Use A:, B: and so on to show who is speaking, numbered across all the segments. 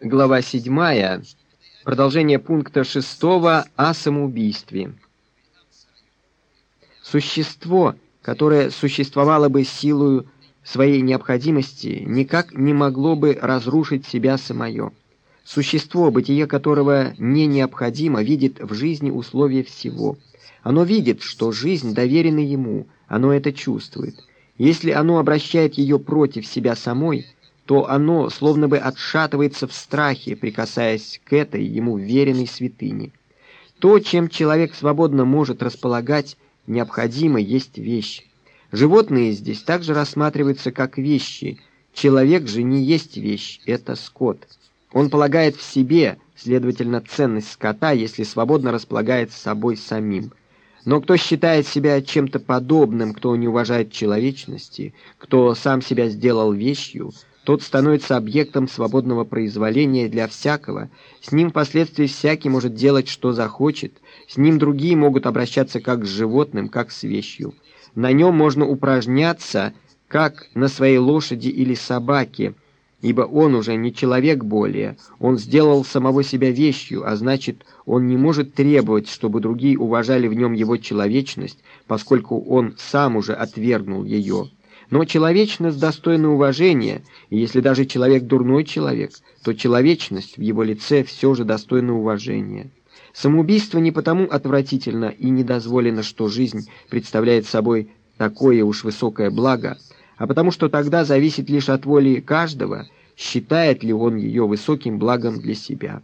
A: Глава 7. Продолжение пункта 6 о самоубийстве. Существо, которое существовало бы силою своей необходимости, никак не могло бы разрушить себя самое. Существо, бытие которого не необходимо, видит в жизни условия всего. Оно видит, что жизнь доверена ему, оно это чувствует. Если оно обращает ее против себя самой – то оно словно бы отшатывается в страхе, прикасаясь к этой ему веренной святыне. То, чем человек свободно может располагать, необходимо есть вещь. Животные здесь также рассматриваются как вещи. Человек же не есть вещь, это скот. Он полагает в себе, следовательно, ценность скота, если свободно располагает собой самим. Но кто считает себя чем-то подобным, кто не уважает человечности, кто сам себя сделал вещью – тот становится объектом свободного произволения для всякого, с ним впоследствии всякий может делать, что захочет, с ним другие могут обращаться как с животным, как с вещью. На нем можно упражняться, как на своей лошади или собаке, ибо он уже не человек более, он сделал самого себя вещью, а значит, он не может требовать, чтобы другие уважали в нем его человечность, поскольку он сам уже отвергнул ее. Но человечность достойна уважения, и если даже человек дурной человек, то человечность в его лице все же достойна уважения. Самоубийство не потому отвратительно и недозволено, что жизнь представляет собой такое уж высокое благо, а потому что тогда зависит лишь от воли каждого, считает ли он ее высоким благом для себя.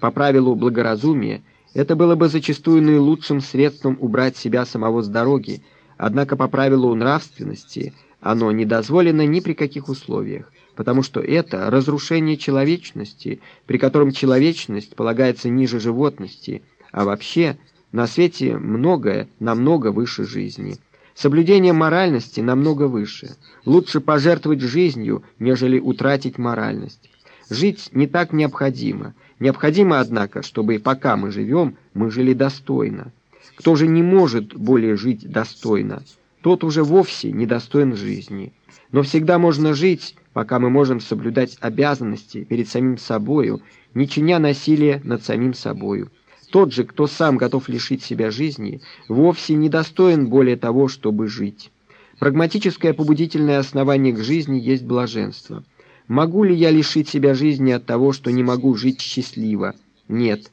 A: По правилу благоразумия, это было бы зачастую наилучшим средством убрать себя самого с дороги, однако по правилу нравственности – оно не дозволено ни при каких условиях, потому что это разрушение человечности, при котором человечность полагается ниже животности, а вообще на свете многое намного выше жизни. Соблюдение моральности намного выше. Лучше пожертвовать жизнью, нежели утратить моральность. Жить не так необходимо. Необходимо, однако, чтобы и пока мы живем, мы жили достойно. Кто же не может более жить достойно? Тот уже вовсе недостоин жизни. Но всегда можно жить, пока мы можем соблюдать обязанности перед самим собою, не чиня насилия над самим собою. Тот же, кто сам готов лишить себя жизни, вовсе недостоин более того, чтобы жить. Прагматическое побудительное основание к жизни есть блаженство. Могу ли я лишить себя жизни от того, что не могу жить счастливо? Нет.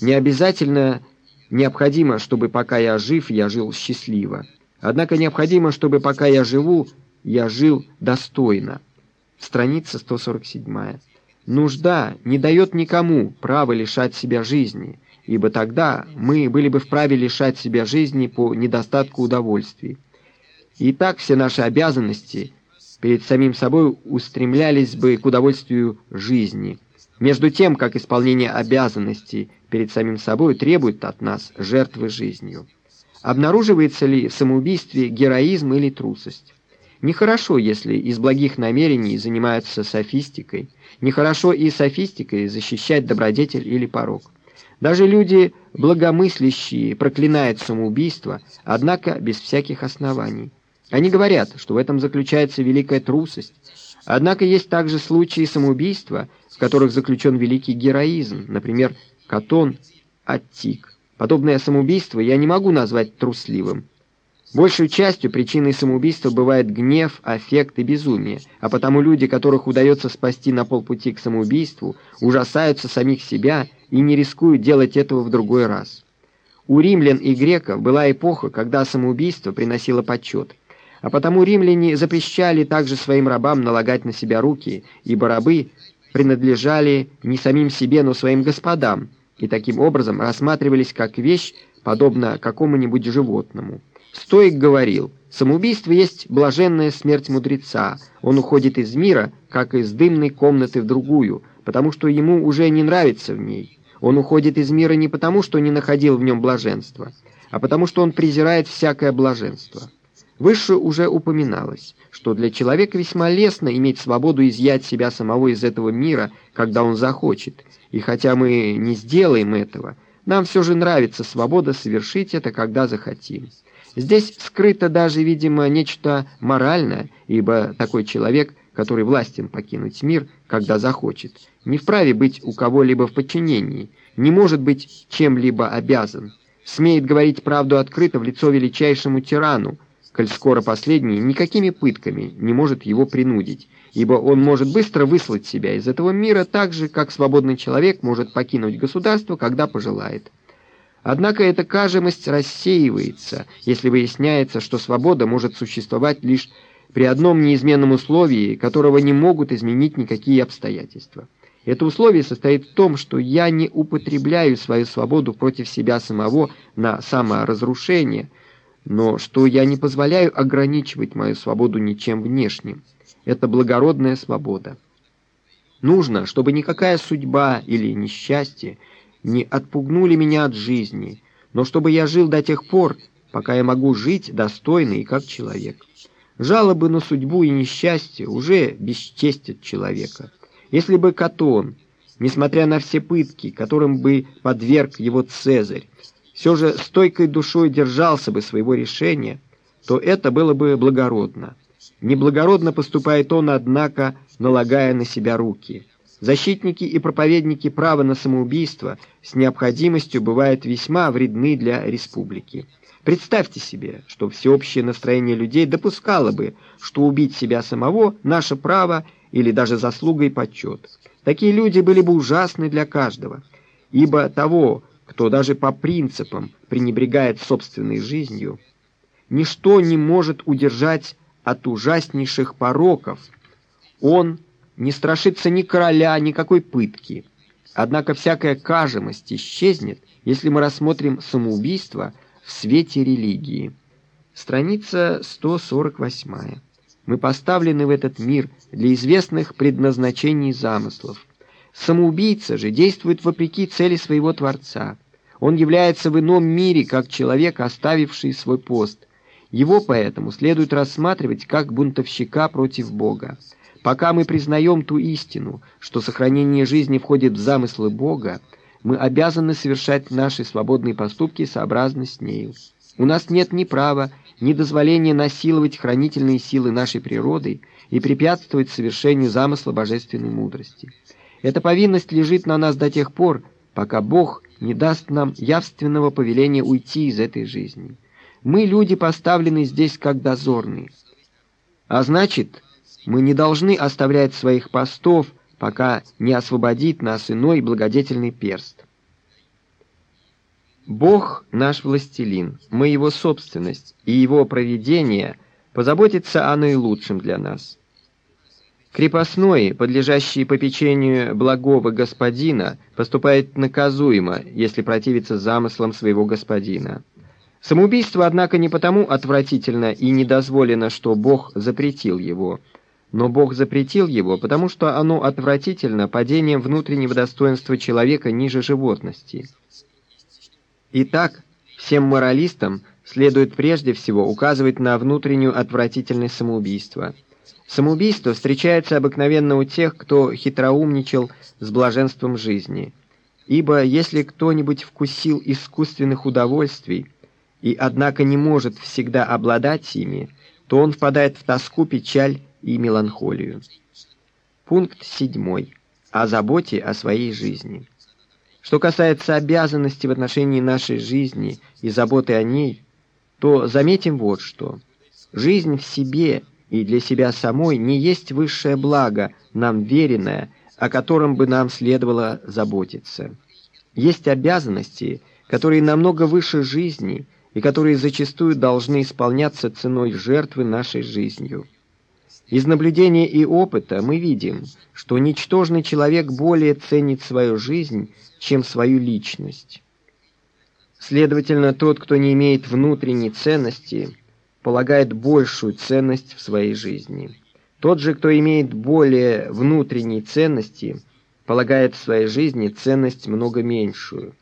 A: Не обязательно необходимо, чтобы пока я жив, я жил счастливо. Однако необходимо, чтобы пока я живу, я жил достойно. Страница 147. Нужда не дает никому права лишать себя жизни, ибо тогда мы были бы вправе лишать себя жизни по недостатку удовольствий. И так все наши обязанности перед самим собой устремлялись бы к удовольствию жизни, между тем, как исполнение обязанностей перед самим собой требует от нас жертвы жизнью. Обнаруживается ли в самоубийстве героизм или трусость? Нехорошо, если из благих намерений занимаются софистикой. Нехорошо и софистикой защищать добродетель или порог. Даже люди благомыслящие проклинают самоубийство, однако без всяких оснований. Они говорят, что в этом заключается великая трусость. Однако есть также случаи самоубийства, в которых заключен великий героизм, например, Катон Аттик. Подобное самоубийство я не могу назвать трусливым. Большей частью причиной самоубийства бывает гнев, аффект и безумие, а потому люди, которых удается спасти на полпути к самоубийству, ужасаются самих себя и не рискуют делать этого в другой раз. У римлян и греков была эпоха, когда самоубийство приносило почет, а потому римляне запрещали также своим рабам налагать на себя руки, ибо рабы принадлежали не самим себе, но своим господам, и таким образом рассматривались как вещь, подобно какому-нибудь животному. Стоик говорил, самоубийство есть блаженная смерть мудреца, он уходит из мира, как из дымной комнаты в другую, потому что ему уже не нравится в ней. Он уходит из мира не потому, что не находил в нем блаженства, а потому что он презирает всякое блаженство. Выше уже упоминалось, что для человека весьма лестно иметь свободу изъять себя самого из этого мира, когда он захочет, и хотя мы не сделаем этого, нам все же нравится свобода совершить это, когда захотим. Здесь скрыто даже, видимо, нечто моральное, ибо такой человек, который властен покинуть мир, когда захочет, не вправе быть у кого-либо в подчинении, не может быть чем-либо обязан, смеет говорить правду открыто в лицо величайшему тирану, коль скоро последний никакими пытками не может его принудить, ибо он может быстро выслать себя из этого мира так же, как свободный человек может покинуть государство, когда пожелает. Однако эта кажемость рассеивается, если выясняется, что свобода может существовать лишь при одном неизменном условии, которого не могут изменить никакие обстоятельства. Это условие состоит в том, что я не употребляю свою свободу против себя самого на саморазрушение, но что я не позволяю ограничивать мою свободу ничем внешним. Это благородная свобода. Нужно, чтобы никакая судьба или несчастье не отпугнули меня от жизни, но чтобы я жил до тех пор, пока я могу жить достойно и как человек. Жалобы на судьбу и несчастье уже бесчестят человека. Если бы Катон, несмотря на все пытки, которым бы подверг его Цезарь, все же стойкой душой держался бы своего решения, то это было бы благородно. Неблагородно поступает он, однако, налагая на себя руки. Защитники и проповедники права на самоубийство с необходимостью бывают весьма вредны для республики. Представьте себе, что всеобщее настроение людей допускало бы, что убить себя самого – наше право или даже заслуга и почет. Такие люди были бы ужасны для каждого, ибо того, кто даже по принципам пренебрегает собственной жизнью, ничто не может удержать от ужаснейших пороков. Он не страшится ни короля, никакой пытки. Однако всякая кажемость исчезнет, если мы рассмотрим самоубийство в свете религии. Страница 148. Мы поставлены в этот мир для известных предназначений замыслов. Самоубийца же действует вопреки цели своего Творца. Он является в ином мире, как человек, оставивший свой пост. Его поэтому следует рассматривать как бунтовщика против Бога. Пока мы признаем ту истину, что сохранение жизни входит в замыслы Бога, мы обязаны совершать наши свободные поступки сообразно с нею. У нас нет ни права, ни дозволения насиловать хранительные силы нашей природы и препятствовать совершению замысла божественной мудрости. Эта повинность лежит на нас до тех пор, пока Бог не даст нам явственного повеления уйти из этой жизни. Мы, люди, поставлены здесь как дозорные. А значит, мы не должны оставлять своих постов, пока не освободит нас иной благодетельный перст. Бог наш властелин, мы его собственность, и его провидение позаботится о наилучшем для нас. Крепостной, подлежащий попечению благого господина, поступает наказуемо, если противится замыслам своего господина. Самоубийство, однако, не потому отвратительно и недозволено, что Бог запретил его, но Бог запретил его, потому что оно отвратительно падением внутреннего достоинства человека ниже животности. Итак, всем моралистам следует прежде всего указывать на внутреннюю отвратительность самоубийства. Самоубийство встречается обыкновенно у тех, кто хитроумничал с блаженством жизни. Ибо если кто-нибудь вкусил искусственных удовольствий и, однако, не может всегда обладать ими, то он впадает в тоску, печаль и меланхолию. Пункт 7. О заботе о своей жизни. Что касается обязанности в отношении нашей жизни и заботы о ней, то заметим вот что. Жизнь в себе и для себя самой не есть высшее благо, нам веренное, о котором бы нам следовало заботиться. Есть обязанности, которые намного выше жизни и которые зачастую должны исполняться ценой жертвы нашей жизнью. Из наблюдения и опыта мы видим, что ничтожный человек более ценит свою жизнь, чем свою личность. Следовательно, тот, кто не имеет внутренней ценности, полагает большую ценность в своей жизни. Тот же, кто имеет более внутренней ценности, полагает в своей жизни ценность много меньшую.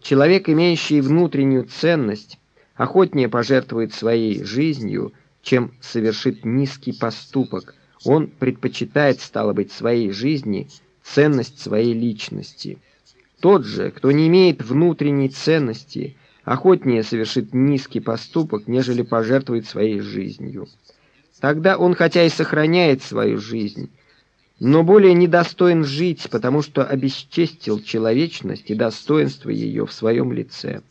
A: Человек, имеющий внутреннюю ценность, охотнее пожертвует своей жизнью, чем совершит низкий поступок. Он предпочитает, стало быть, своей жизни ценность своей личности. Тот же, кто не имеет внутренней ценности, охотнее совершит низкий поступок, нежели пожертвует своей жизнью. Тогда он, хотя и сохраняет свою жизнь, но более недостоин жить, потому что обесчестил человечность и достоинство ее в своем лице.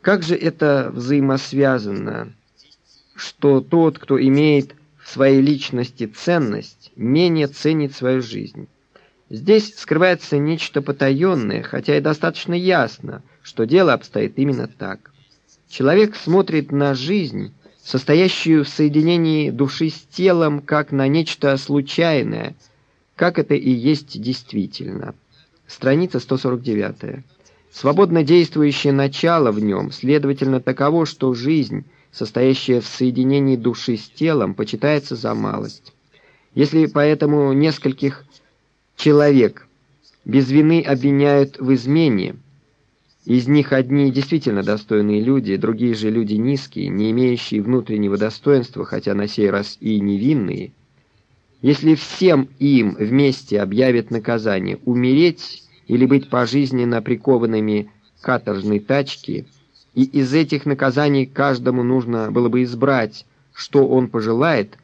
A: Как же это взаимосвязано, что тот, кто имеет в своей личности ценность, менее ценит свою жизнь? Здесь скрывается нечто потаенное, хотя и достаточно ясно, что дело обстоит именно так. Человек смотрит на жизнь, состоящую в соединении души с телом, как на нечто случайное, как это и есть действительно. Страница 149. Свободно действующее начало в нем, следовательно, таково, что жизнь, состоящая в соединении души с телом, почитается за малость. Если поэтому нескольких человек. Без вины обвиняют в измене, из них одни действительно достойные люди, другие же люди низкие, не имеющие внутреннего достоинства, хотя на сей раз и невинные, если всем им вместе объявят наказание умереть или быть пожизненно прикованными каторжной тачке, и из этих наказаний каждому нужно было бы избрать, что он пожелает,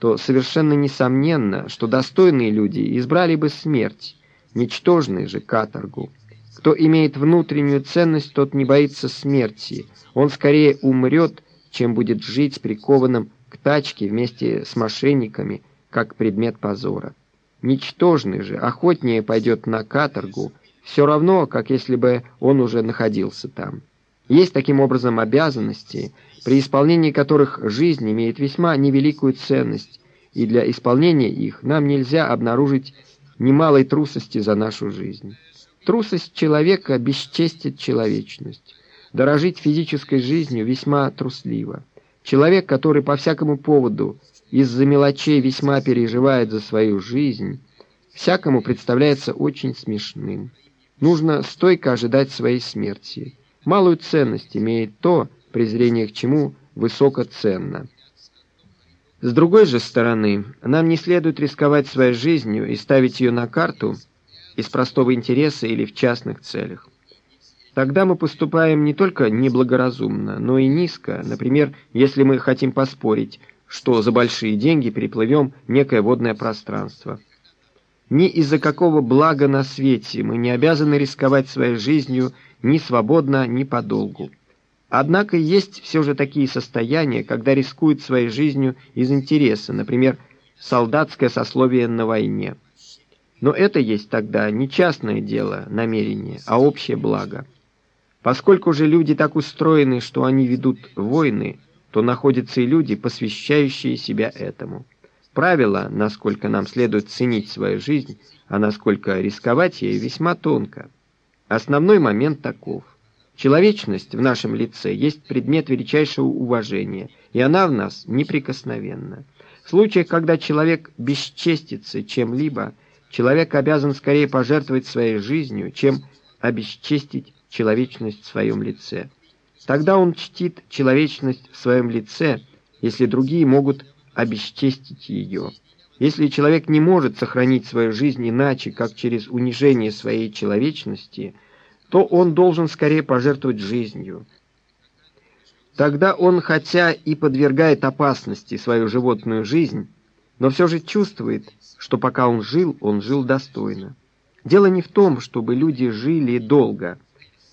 A: то совершенно несомненно, что достойные люди избрали бы смерть, ничтожные же каторгу. Кто имеет внутреннюю ценность, тот не боится смерти. Он скорее умрет, чем будет жить прикованным к тачке вместе с мошенниками, как предмет позора. Ничтожный же охотнее пойдет на каторгу, все равно, как если бы он уже находился там. Есть таким образом обязанности, при исполнении которых жизнь имеет весьма невеликую ценность, и для исполнения их нам нельзя обнаружить немалой трусости за нашу жизнь. Трусость человека бесчестит человечность. Дорожить физической жизнью весьма трусливо. Человек, который по всякому поводу из-за мелочей весьма переживает за свою жизнь, всякому представляется очень смешным. Нужно стойко ожидать своей смерти. Малую ценность имеет то, презрение к чему высокоценно. С другой же стороны, нам не следует рисковать своей жизнью и ставить ее на карту из простого интереса или в частных целях. Тогда мы поступаем не только неблагоразумно, но и низко, например, если мы хотим поспорить, что за большие деньги переплывем некое водное пространство. Ни из-за какого блага на свете мы не обязаны рисковать своей жизнью ни свободно, ни подолгу. Однако есть все же такие состояния, когда рискуют своей жизнью из интереса, например, солдатское сословие на войне. Но это есть тогда не частное дело, намерение, а общее благо. Поскольку же люди так устроены, что они ведут войны, то находятся и люди, посвящающие себя этому. Правило, насколько нам следует ценить свою жизнь, а насколько рисковать ей, весьма тонко. Основной момент таков. Человечность в нашем лице есть предмет величайшего уважения, и она в нас неприкосновенна. В случаях, когда человек бесчестится чем-либо, человек обязан скорее пожертвовать своей жизнью, чем обесчестить человечность в своем лице. Тогда он чтит человечность в своем лице, если другие могут обесчестить ее. Если человек не может сохранить свою жизнь иначе, как через унижение своей человечности, то он должен скорее пожертвовать жизнью. Тогда он, хотя и подвергает опасности свою животную жизнь, но все же чувствует, что пока он жил, он жил достойно. Дело не в том, чтобы люди жили долго –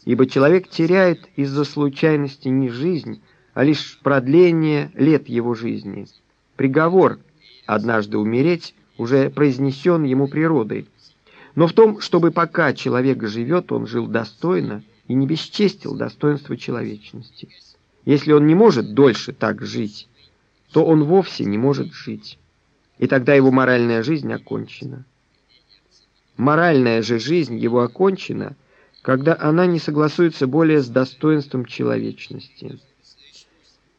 A: ибо человек теряет из-за случайности не жизнь, а лишь продление лет его жизни. Приговор однажды умереть уже произнесен ему природой. Но в том, чтобы пока человек живет, он жил достойно и не бесчестил достоинство человечности. Если он не может дольше так жить, то он вовсе не может жить. И тогда его моральная жизнь окончена. Моральная же жизнь его окончена – когда она не согласуется более с достоинством человечности.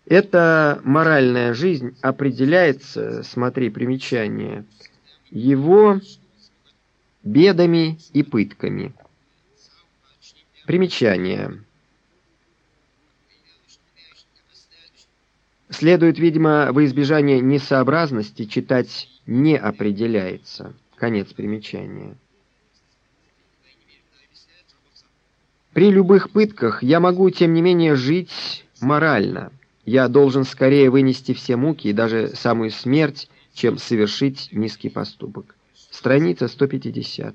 A: Эта моральная жизнь определяется, смотри, примечание, его бедами и пытками. Примечание. Следует, видимо, во избежание несообразности читать «не определяется». Конец примечания. При любых пытках я могу, тем не менее, жить морально. Я должен скорее вынести все муки и даже самую смерть, чем совершить низкий поступок. Страница 150.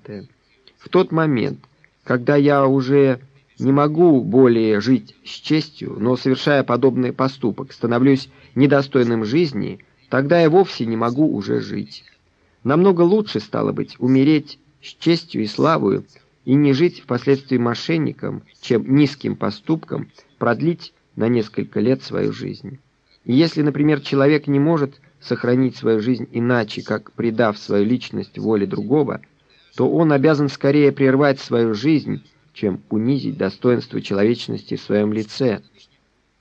A: В тот момент, когда я уже не могу более жить с честью, но, совершая подобный поступок, становлюсь недостойным жизни, тогда я вовсе не могу уже жить. Намного лучше, стало быть, умереть с честью и славою и не жить впоследствии мошенником, чем низким поступком продлить на несколько лет свою жизнь. И если, например, человек не может сохранить свою жизнь иначе, как предав свою личность воле другого, то он обязан скорее прервать свою жизнь, чем унизить достоинство человечности в своем лице.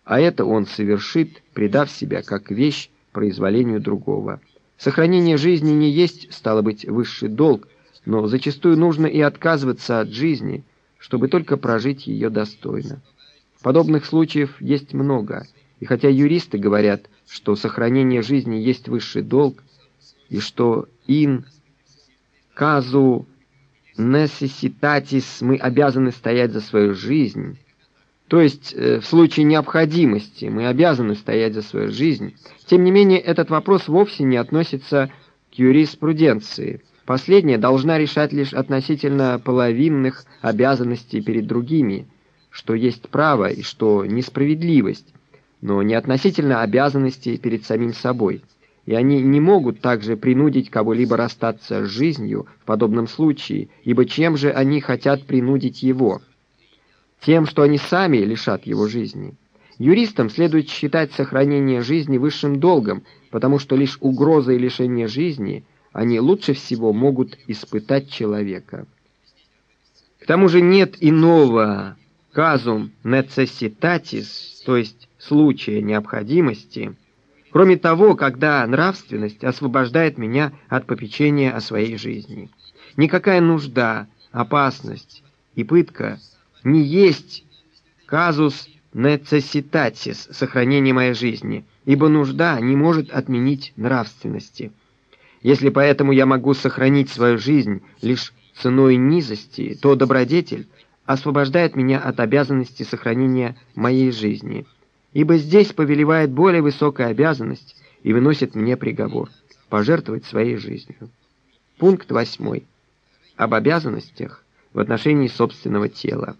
A: А это он совершит, предав себя как вещь произволению другого. Сохранение жизни не есть, стало быть, высший долг, но зачастую нужно и отказываться от жизни, чтобы только прожить ее достойно. Подобных случаев есть много, и хотя юристы говорят, что сохранение жизни есть высший долг, и что in casu necessitatis мы обязаны стоять за свою жизнь, то есть э, в случае необходимости мы обязаны стоять за свою жизнь, тем не менее этот вопрос вовсе не относится к юриспруденции – Последняя должна решать лишь относительно половинных обязанностей перед другими, что есть право и что несправедливость, но не относительно обязанностей перед самим собой. И они не могут также принудить кого-либо расстаться с жизнью в подобном случае, ибо чем же они хотят принудить его? Тем, что они сами лишат его жизни. Юристам следует считать сохранение жизни высшим долгом, потому что лишь угроза и лишение жизни – они лучше всего могут испытать человека. К тому же нет иного казум necessitatis, то есть случая необходимости, кроме того, когда нравственность освобождает меня от попечения о своей жизни. Никакая нужда, опасность и пытка не есть казус necessitatis, сохранение моей жизни, ибо нужда не может отменить нравственности. Если поэтому я могу сохранить свою жизнь лишь ценой низости, то добродетель освобождает меня от обязанности сохранения моей жизни, ибо здесь повелевает более высокая обязанность и выносит мне приговор – пожертвовать своей жизнью. Пункт 8. Об обязанностях в отношении собственного тела.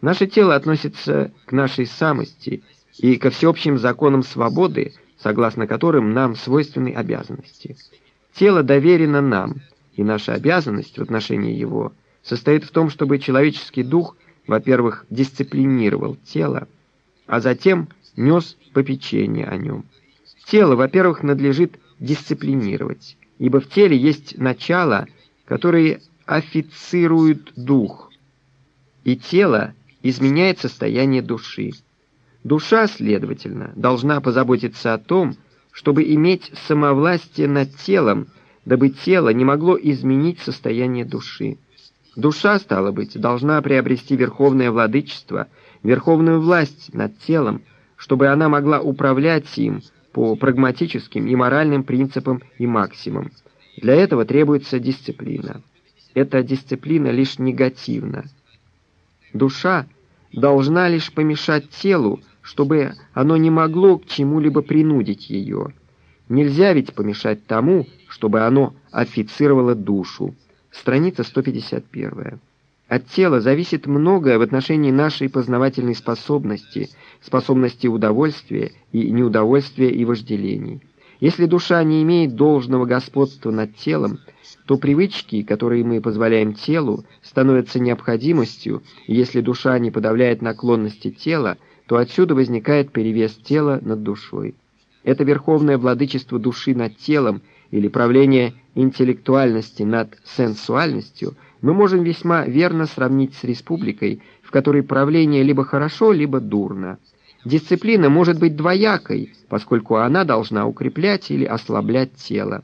A: Наше тело относится к нашей самости и ко всеобщим законам свободы, согласно которым нам свойственны обязанности – Тело доверено нам, и наша обязанность в отношении его состоит в том, чтобы человеческий дух, во-первых, дисциплинировал тело, а затем нес попечение о нем. Тело, во-первых, надлежит дисциплинировать, ибо в теле есть начало, которое официрует дух, и тело изменяет состояние души. Душа, следовательно, должна позаботиться о том, чтобы иметь самовластие над телом, дабы тело не могло изменить состояние души. Душа, стало быть, должна приобрести верховное владычество, верховную власть над телом, чтобы она могла управлять им по прагматическим и моральным принципам и максимумам. Для этого требуется дисциплина. Эта дисциплина лишь негативна. Душа должна лишь помешать телу, чтобы оно не могло к чему-либо принудить ее. Нельзя ведь помешать тому, чтобы оно официровало душу. Страница 151. От тела зависит многое в отношении нашей познавательной способности, способности удовольствия и неудовольствия и вожделений. Если душа не имеет должного господства над телом, то привычки, которые мы позволяем телу, становятся необходимостью, и если душа не подавляет наклонности тела, то отсюда возникает перевес тела над душой. Это верховное владычество души над телом или правление интеллектуальности над сенсуальностью мы можем весьма верно сравнить с республикой, в которой правление либо хорошо, либо дурно. Дисциплина может быть двоякой, поскольку она должна укреплять или ослаблять тело.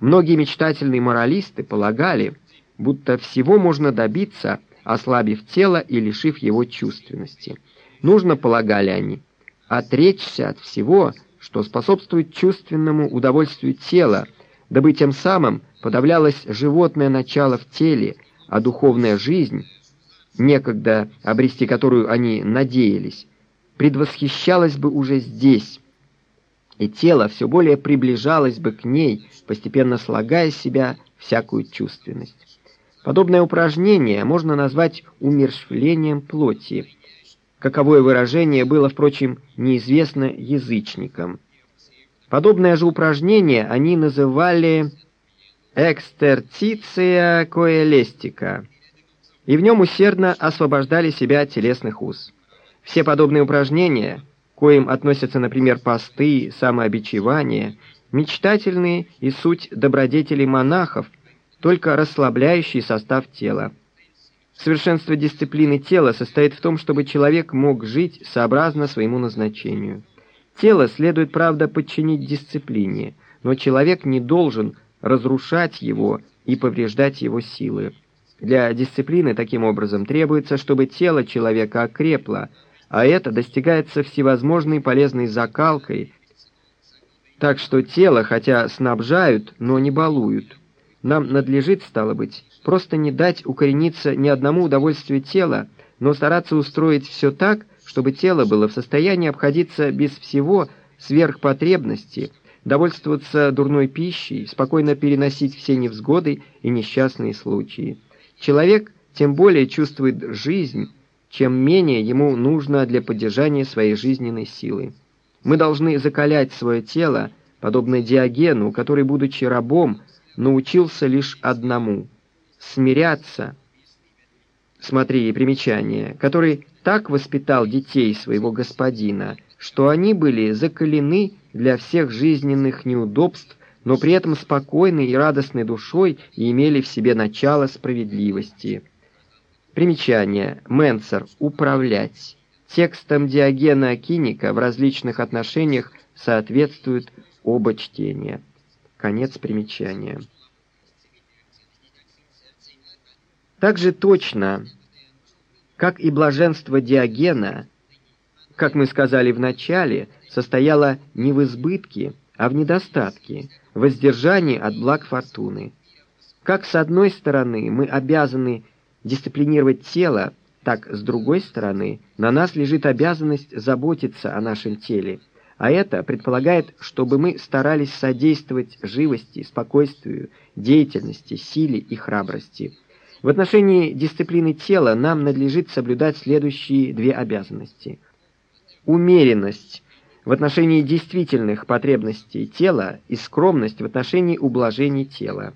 A: Многие мечтательные моралисты полагали, будто всего можно добиться, ослабив тело и лишив его чувственности. Нужно, полагали они, отречься от всего, что способствует чувственному удовольствию тела, дабы тем самым подавлялось животное начало в теле, а духовная жизнь, некогда обрести которую они надеялись, предвосхищалась бы уже здесь. и тело все более приближалось бы к ней, постепенно слагая из себя всякую чувственность. Подобное упражнение можно назвать умерщвлением плоти. Каковое выражение было, впрочем, неизвестно язычникам. Подобное же упражнение они называли «экстерциция коэлестика», и в нем усердно освобождали себя от телесных уз. Все подобные упражнения, коим относятся, например, посты, самообичевание, мечтательные и суть добродетелей монахов, только расслабляющий состав тела. Совершенство дисциплины тела состоит в том, чтобы человек мог жить сообразно своему назначению. Тело следует, правда, подчинить дисциплине, но человек не должен разрушать его и повреждать его силы. Для дисциплины таким образом требуется, чтобы тело человека окрепло, а это достигается всевозможной полезной закалкой, так что тело хотя снабжают, но не балуют. Нам надлежит, стало быть, просто не дать укорениться ни одному удовольствию тела, но стараться устроить все так, чтобы тело было в состоянии обходиться без всего сверхпотребности, довольствоваться дурной пищей, спокойно переносить все невзгоды и несчастные случаи. Человек тем более чувствует жизнь, чем менее ему нужно для поддержания своей жизненной силы. Мы должны закалять свое тело, подобно Диогену, который, будучи рабом, научился лишь одному — смиряться. Смотри, примечание, который так воспитал детей своего господина, что они были закалены для всех жизненных неудобств, но при этом спокойной и радостной душой и имели в себе начало справедливости. Примечание. Менцер. Управлять. Текстом Диогена Киника в различных отношениях соответствуют оба чтения. Конец примечания. Так же точно, как и блаженство Диогена, как мы сказали в начале, состояло не в избытке, а в недостатке, в воздержании от благ фортуны. Как с одной стороны мы обязаны дисциплинировать тело, так с другой стороны на нас лежит обязанность заботиться о нашем теле – а это предполагает, чтобы мы старались содействовать живости, спокойствию, деятельности, силе и храбрости. В отношении дисциплины тела нам надлежит соблюдать следующие две обязанности. Умеренность в отношении действительных потребностей тела и скромность в отношении ублажений тела.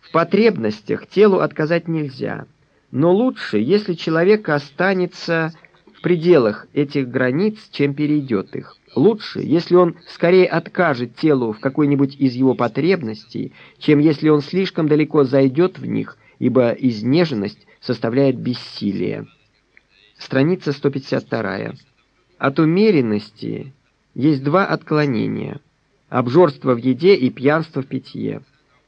A: В потребностях телу отказать нельзя, но лучше, если человек останется в пределах этих границ, чем перейдет их. Лучше, если он скорее откажет телу в какой-нибудь из его потребностей, чем если он слишком далеко зайдет в них, ибо изнеженность составляет бессилие. Страница 152. От умеренности есть два отклонения – обжорство в еде и пьянство в питье.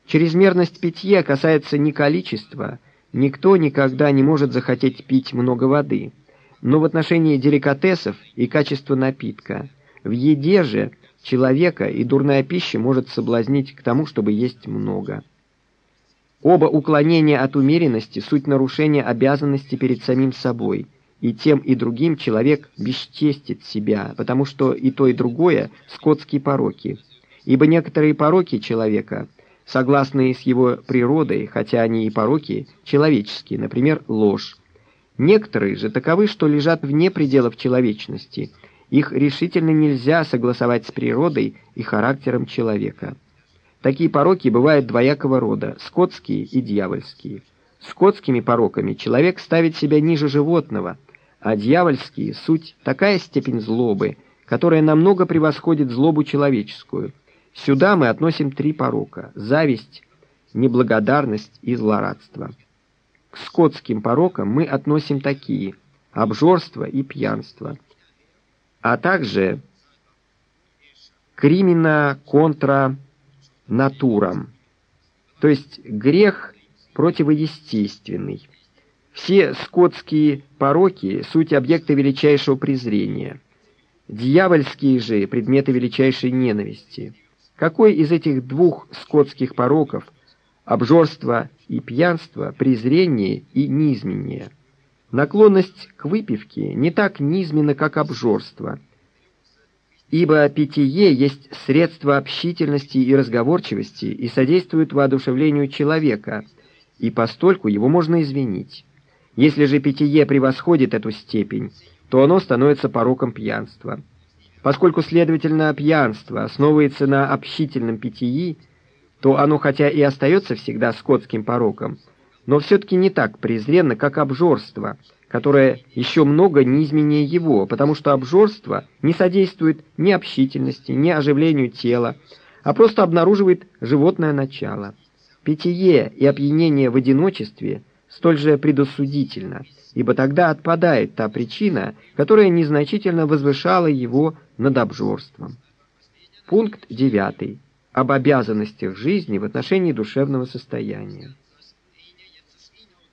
A: Чрезмерность питья касается не количества, никто никогда не может захотеть пить много воды, но в отношении деликатесов и качества напитка – в еде же человека и дурная пища может соблазнить к тому, чтобы есть много. Оба уклонения от умеренности – суть нарушения обязанности перед самим собой, и тем и другим человек бесчестит себя, потому что и то, и другое – скотские пороки. Ибо некоторые пороки человека, согласные с его природой, хотя они и пороки, человеческие, например, ложь. Некоторые же таковы, что лежат вне пределов человечности – их решительно нельзя согласовать с природой и характером человека. Такие пороки бывают двоякого рода – скотские и дьявольские. Скотскими пороками человек ставит себя ниже животного, а дьявольские – суть такая степень злобы, которая намного превосходит злобу человеческую. Сюда мы относим три порока – зависть, неблагодарность и злорадство. К скотским порокам мы относим такие – обжорство и пьянство – а также кримина контра натурам, то есть грех противоестественный. Все скотские пороки – суть объекта величайшего презрения. Дьявольские же – предметы величайшей ненависти. Какой из этих двух скотских пороков – обжорство и пьянство, презрение и низменнее – Наклонность к выпивке не так низменна, как обжорство. Ибо питье есть средство общительности и разговорчивости и содействует воодушевлению человека, и постольку его можно извинить. Если же питье превосходит эту степень, то оно становится пороком пьянства. Поскольку, следовательно, пьянство основывается на общительном питьи, то оно хотя и остается всегда скотским пороком, но все-таки не так презренно, как обжорство, которое еще много не изменее его, потому что обжорство не содействует ни общительности, ни оживлению тела, а просто обнаруживает животное начало. Питье и опьянение в одиночестве столь же предосудительно, ибо тогда отпадает та причина, которая незначительно возвышала его над обжорством. Пункт 9. Об обязанностях жизни в отношении душевного состояния.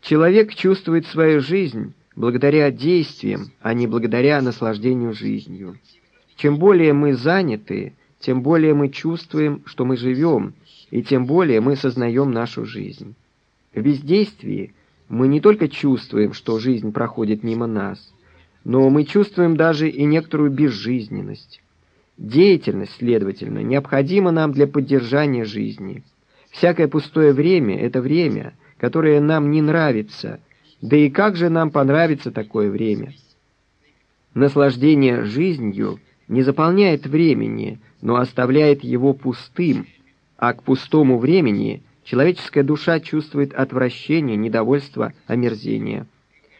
A: Человек чувствует свою жизнь благодаря действиям, а не благодаря наслаждению жизнью. Чем более мы заняты, тем более мы чувствуем, что мы живем, и тем более мы сознаем нашу жизнь. В бездействии мы не только чувствуем, что жизнь проходит мимо нас, но мы чувствуем даже и некоторую безжизненность. Деятельность, следовательно, необходима нам для поддержания жизни. Всякое пустое время — это время — которое нам не нравится. Да и как же нам понравится такое время? Наслаждение жизнью не заполняет времени, но оставляет его пустым, а к пустому времени человеческая душа чувствует отвращение, недовольство, омерзение.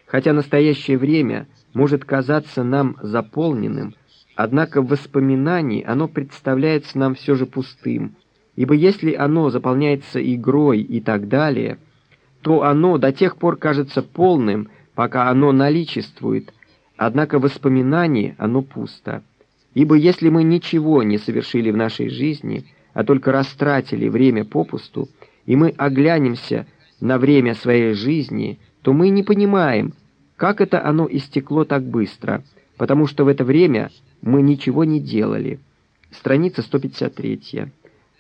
A: Хотя настоящее время может казаться нам заполненным, однако в воспоминании оно представляется нам все же пустым, ибо если оно заполняется игрой и так далее – то оно до тех пор кажется полным, пока оно наличествует, однако в воспоминании оно пусто. Ибо если мы ничего не совершили в нашей жизни, а только растратили время попусту, и мы оглянемся на время своей жизни, то мы не понимаем, как это оно истекло так быстро, потому что в это время мы ничего не делали. Страница 153.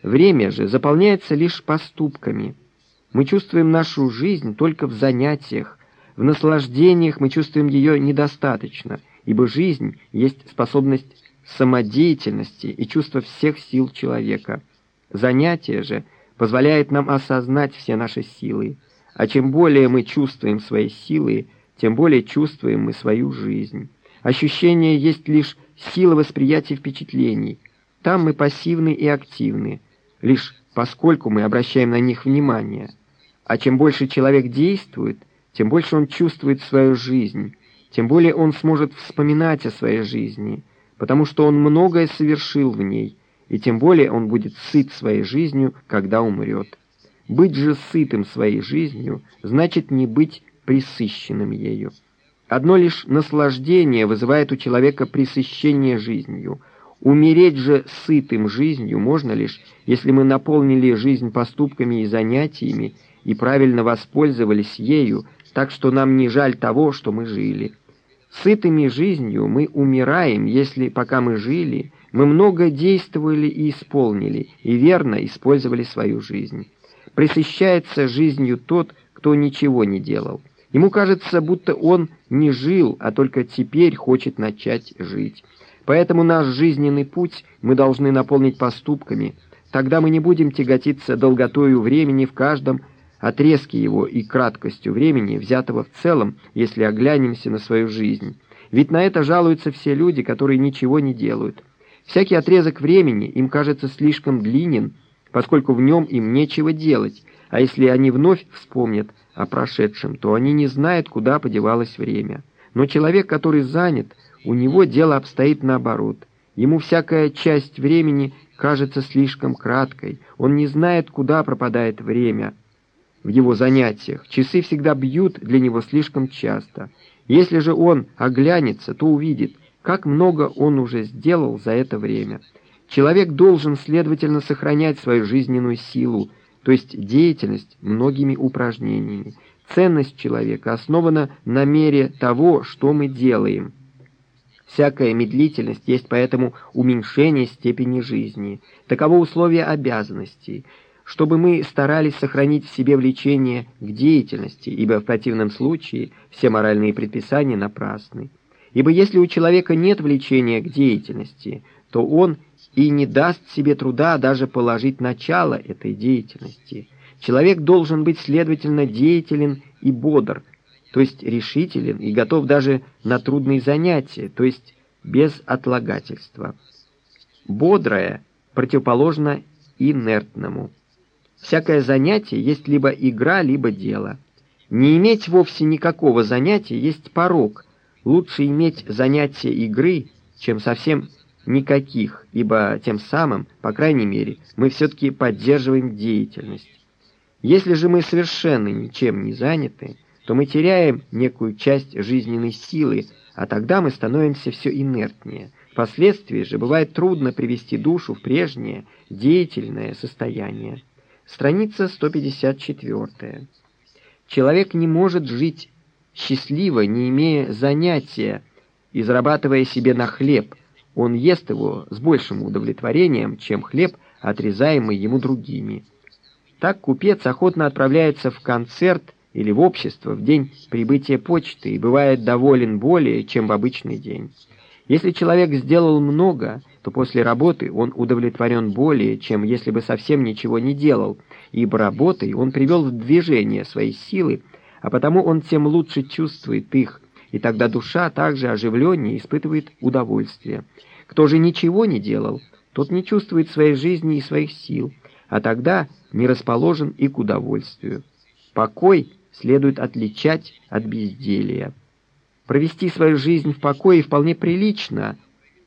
A: Время же заполняется лишь поступками – мы чувствуем нашу жизнь только в занятиях, в наслаждениях мы чувствуем ее недостаточно, ибо жизнь есть способность самодеятельности и чувство всех сил человека. Занятие же позволяет нам осознать все наши силы, а чем более мы чувствуем свои силы, тем более чувствуем мы свою жизнь. Ощущение есть лишь сила восприятия впечатлений. Там мы пассивны и активны, лишь поскольку мы обращаем на них внимание. А чем больше человек действует, тем больше он чувствует свою жизнь, тем более он сможет вспоминать о своей жизни, потому что он многое совершил в ней, и тем более он будет сыт своей жизнью, когда умрет. Быть же сытым своей жизнью значит не быть присыщенным ею. Одно лишь наслаждение вызывает у человека присыщение жизнью. Умереть же сытым жизнью можно лишь, если мы наполнили жизнь поступками и занятиями, и правильно воспользовались ею, так что нам не жаль того, что мы жили. Сытыми жизнью мы умираем, если, пока мы жили, мы много действовали и исполнили, и верно использовали свою жизнь. Присыщается жизнью тот, кто ничего не делал. Ему кажется, будто он не жил, а только теперь хочет начать жить. Поэтому наш жизненный путь мы должны наполнить поступками. Тогда мы не будем тяготиться долготою времени в каждом отрезки его и краткостью времени, взятого в целом, если оглянемся на свою жизнь. Ведь на это жалуются все люди, которые ничего не делают. Всякий отрезок времени им кажется слишком длинен, поскольку в нем им нечего делать, а если они вновь вспомнят о прошедшем, то они не знают, куда подевалось время. Но человек, который занят, у него дело обстоит наоборот. Ему всякая часть времени кажется слишком краткой, он не знает, куда пропадает время – в его занятиях. Часы всегда бьют для него слишком часто. Если же он оглянется, то увидит, как много он уже сделал за это время. Человек должен, следовательно, сохранять свою жизненную силу, то есть деятельность многими упражнениями. Ценность человека основана на мере того, что мы делаем. Всякая медлительность есть поэтому уменьшение степени жизни. Таково условие обязанностей – чтобы мы старались сохранить в себе влечение к деятельности, ибо в противном случае все моральные предписания напрасны. Ибо если у человека нет влечения к деятельности, то он и не даст себе труда даже положить начало этой деятельности. Человек должен быть, следовательно, деятелен и бодр, то есть решителен и готов даже на трудные занятия, то есть без отлагательства. Бодрое противоположно инертному. Всякое занятие есть либо игра, либо дело. Не иметь вовсе никакого занятия есть порог. Лучше иметь занятие игры, чем совсем никаких, ибо тем самым, по крайней мере, мы все-таки поддерживаем деятельность. Если же мы совершенно ничем не заняты, то мы теряем некую часть жизненной силы, а тогда мы становимся все инертнее. Впоследствии же бывает трудно привести душу в прежнее деятельное состояние. Страница 154. Человек не может жить счастливо, не имея занятия и зарабатывая себе на хлеб. Он ест его с большим удовлетворением, чем хлеб, отрезаемый ему другими. Так купец охотно отправляется в концерт или в общество в день прибытия почты и бывает доволен более, чем в обычный день. Если человек сделал много, то после работы он удовлетворен более, чем если бы совсем ничего не делал, ибо работой он привел в движение свои силы, а потому он тем лучше чувствует их, и тогда душа также оживленнее испытывает удовольствие. Кто же ничего не делал, тот не чувствует своей жизни и своих сил, а тогда не расположен и к удовольствию. Покой следует отличать от безделия. Провести свою жизнь в покое вполне прилично,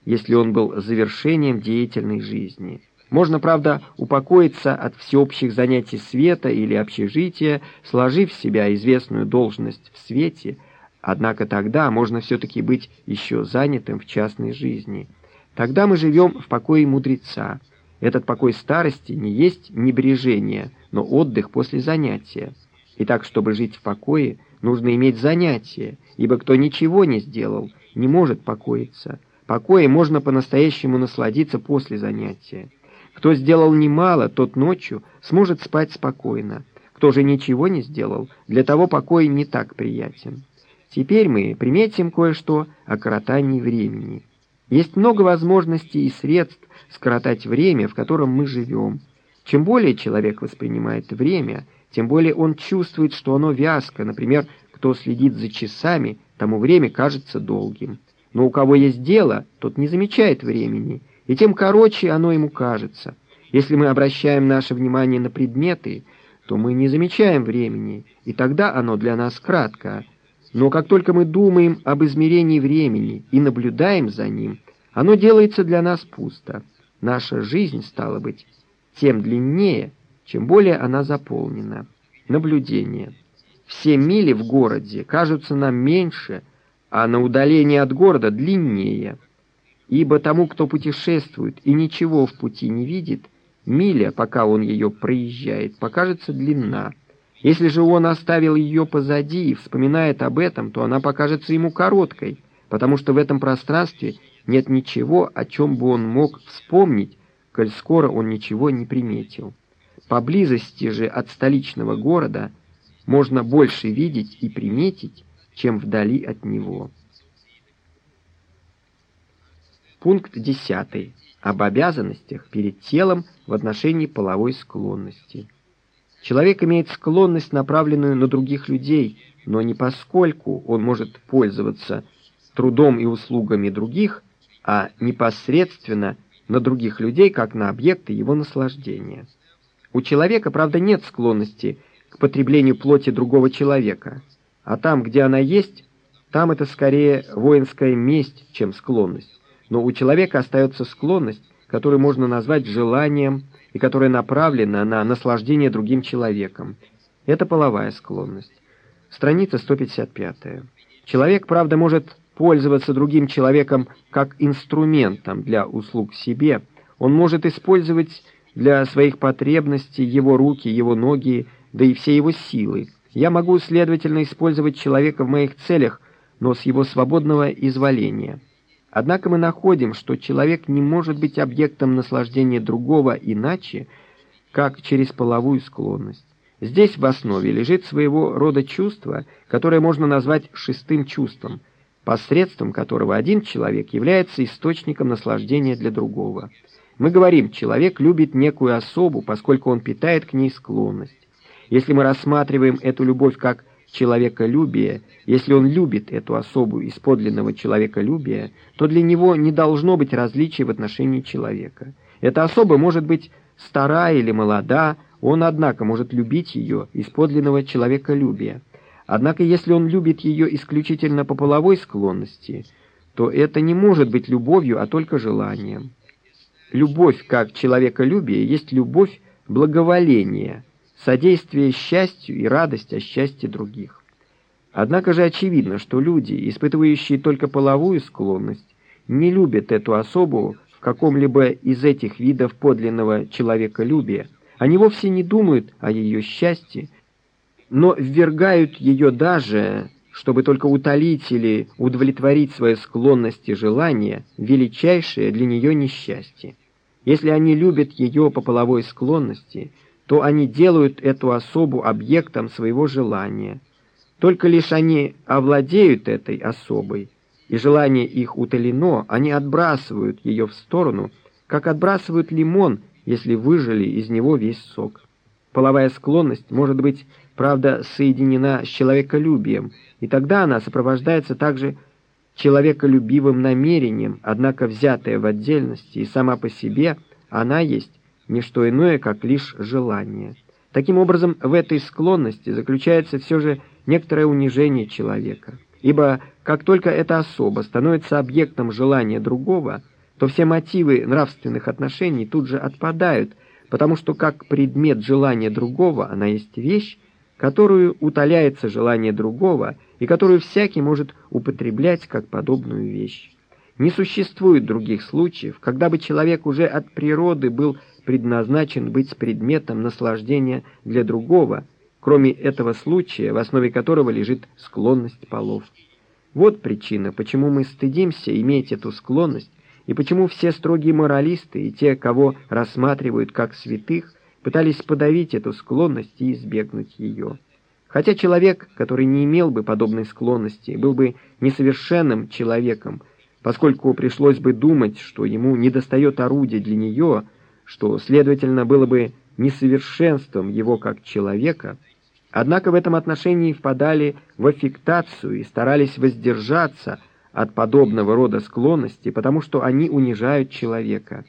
A: если он был завершением деятельной жизни. Можно, правда, упокоиться от всеобщих занятий света или общежития, сложив в себя известную должность в свете, однако тогда можно все-таки быть еще занятым в частной жизни. Тогда мы живем в покое мудреца. Этот покой старости не есть небрежение, но отдых после занятия. И так, чтобы жить в покое, нужно иметь занятие, ибо кто ничего не сделал, не может покоиться. Покоя можно по-настоящему насладиться после занятия. Кто сделал немало, тот ночью сможет спать спокойно. Кто же ничего не сделал, для того покой не так приятен. Теперь мы приметим кое-что о коротании времени. Есть много возможностей и средств скоротать время, в котором мы живем. Чем более человек воспринимает время – тем более он чувствует, что оно вязко. Например, кто следит за часами, тому время кажется долгим. Но у кого есть дело, тот не замечает времени, и тем короче оно ему кажется. Если мы обращаем наше внимание на предметы, то мы не замечаем времени, и тогда оно для нас кратко. Но как только мы думаем об измерении времени и наблюдаем за ним, оно делается для нас пусто. Наша жизнь, стала быть, тем длиннее, чем более она заполнена. Наблюдение. Все мили в городе кажутся нам меньше, а на удалении от города длиннее. Ибо тому, кто путешествует и ничего в пути не видит, миля, пока он ее проезжает, покажется длинна. Если же он оставил ее позади и вспоминает об этом, то она покажется ему короткой, потому что в этом пространстве нет ничего, о чем бы он мог вспомнить, коль скоро он ничего не приметил. Поблизости же от столичного города можно больше видеть и приметить, чем вдали от него. Пункт 10. Об обязанностях перед телом в отношении половой склонности. Человек имеет склонность, направленную на других людей, но не поскольку он может пользоваться трудом и услугами других, а непосредственно на других людей, как на объекты его наслаждения. У человека, правда, нет склонности к потреблению плоти другого человека, а там, где она есть, там это скорее воинская месть, чем склонность. Но у человека остается склонность, которую можно назвать желанием и которая направлена на наслаждение другим человеком. Это половая склонность. Страница 155. Человек, правда, может пользоваться другим человеком как инструментом для услуг себе. Он может использовать для своих потребностей его руки, его ноги, да и все его силы. Я могу, следовательно, использовать человека в моих целях, но с его свободного изволения. Однако мы находим, что человек не может быть объектом наслаждения другого иначе, как через половую склонность. Здесь в основе лежит своего рода чувство, которое можно назвать шестым чувством. посредством которого один человек является источником наслаждения для другого. Мы говорим, человек любит некую особу, поскольку он питает к ней склонность. Если мы рассматриваем эту любовь как человеколюбие, если он любит эту особу из подлинного человеколюбия, то для него не должно быть различий в отношении человека. Эта особа может быть стара или молода, он, однако, может любить ее из подлинного человеколюбия. Однако, если он любит ее исключительно по половой склонности, то это не может быть любовью, а только желанием. Любовь как человеколюбие есть любовь благоволения, содействие счастью и радость о счастье других. Однако же очевидно, что люди, испытывающие только половую склонность, не любят эту особу в каком-либо из этих видов подлинного человеколюбия, они вовсе не думают о ее счастье, но ввергают ее даже, чтобы только утолить или удовлетворить свои склонности и желания, величайшее для нее несчастье. Если они любят ее по половой склонности, то они делают эту особу объектом своего желания. Только лишь они овладеют этой особой, и желание их утолено, они отбрасывают ее в сторону, как отбрасывают лимон если выжили из него весь сок. Половая склонность может быть, правда, соединена с человеколюбием, и тогда она сопровождается также человеколюбивым намерением, однако взятая в отдельности и сама по себе, она есть не что иное, как лишь желание. Таким образом, в этой склонности заключается все же некоторое унижение человека, ибо как только эта особа становится объектом желания другого – то все мотивы нравственных отношений тут же отпадают, потому что как предмет желания другого она есть вещь, которую утоляется желание другого и которую всякий может употреблять как подобную вещь. Не существует других случаев, когда бы человек уже от природы был предназначен быть предметом наслаждения для другого, кроме этого случая, в основе которого лежит склонность полов. Вот причина, почему мы стыдимся иметь эту склонность, и почему все строгие моралисты и те, кого рассматривают как святых, пытались подавить эту склонность и избегнуть ее. Хотя человек, который не имел бы подобной склонности, был бы несовершенным человеком, поскольку пришлось бы думать, что ему недостает орудия для нее, что, следовательно, было бы несовершенством его как человека, однако в этом отношении впадали в аффектацию и старались воздержаться от подобного рода склонности, потому что они унижают человека.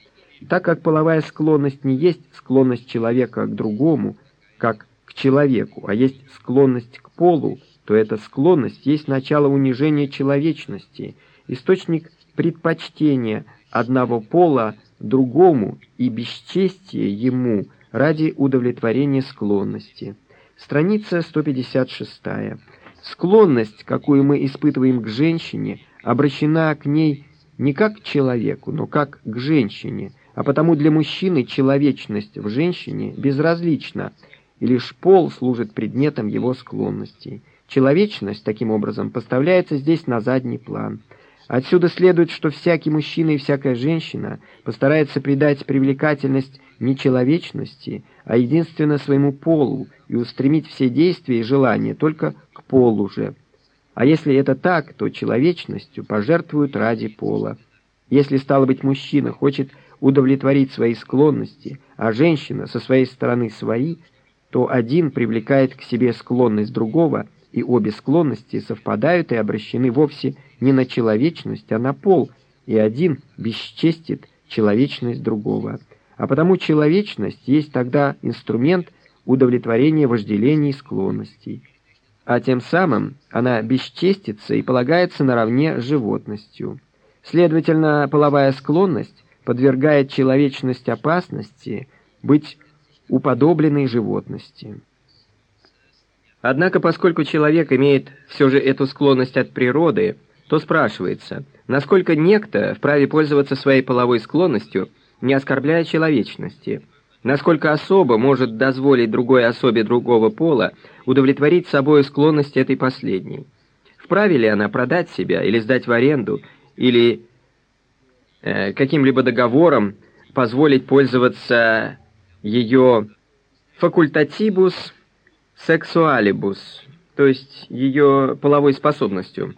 A: Так как половая склонность не есть склонность человека к другому, как к человеку, а есть склонность к полу, то эта склонность есть начало унижения человечности, источник предпочтения одного пола другому и бесчестие ему ради удовлетворения склонности. Страница 156. Склонность, какую мы испытываем к женщине – обращена к ней не как к человеку, но как к женщине, а потому для мужчины человечность в женщине безразлична, и лишь пол служит предметом его склонностей. Человечность, таким образом, поставляется здесь на задний план. Отсюда следует, что всякий мужчина и всякая женщина постарается придать привлекательность не человечности, а единственно своему полу и устремить все действия и желания только к полу же – а если это так, то человечностью пожертвуют ради пола. Если, стало быть, мужчина хочет удовлетворить свои склонности, а женщина со своей стороны свои, то один привлекает к себе склонность другого, и обе склонности совпадают и обращены вовсе не на человечность, а на пол, и один бесчестит человечность другого. А потому человечность есть тогда инструмент удовлетворения вожделений и склонностей а тем самым она бесчестится и полагается наравне с животностью. Следовательно, половая склонность подвергает человечность опасности быть уподобленной животности. Однако, поскольку человек имеет все же эту склонность от природы, то спрашивается, насколько некто вправе пользоваться своей половой склонностью, не оскорбляя человечности – насколько особо может дозволить другой особе другого пола удовлетворить собой склонность этой последней. Вправе ли она продать себя или сдать в аренду, или э, каким-либо договором позволить пользоваться ее факультатибус сексуалибус, то есть ее половой способностью.